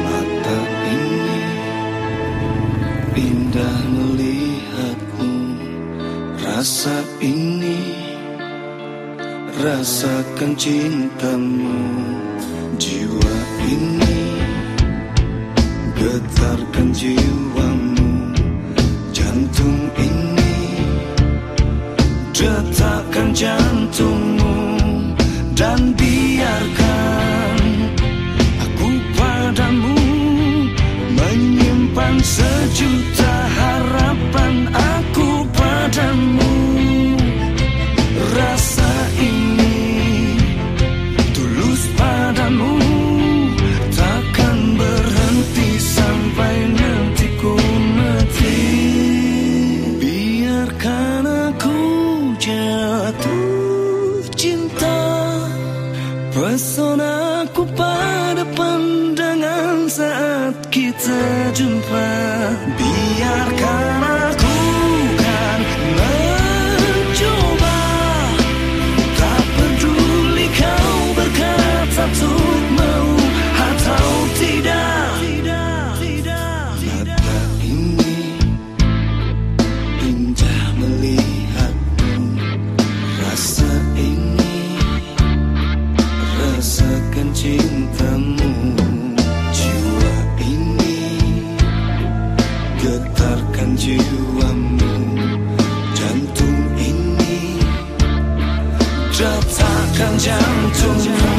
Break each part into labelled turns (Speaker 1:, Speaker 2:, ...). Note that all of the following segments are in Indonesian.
Speaker 1: Mata ini pindah melihatmu. Rasa ini Rasakan cintamu. Jiwa jiwamu. Jantung ini Detakkan jantungmu Dan biarkan Terpesonaku pada pandangan saat kita jumpa. Biarkan jiwamu. Jantung ini Letakkan jantungku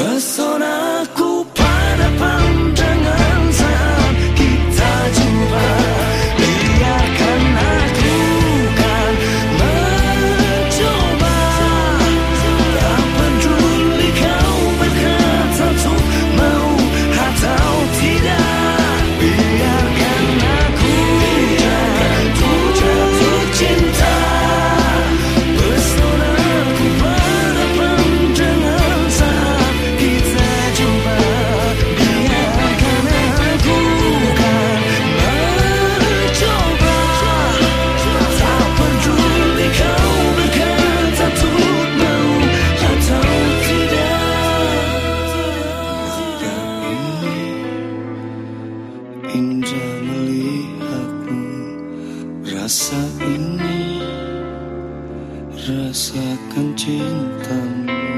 Speaker 1: Personne Rasa ini Rasakan cintamu.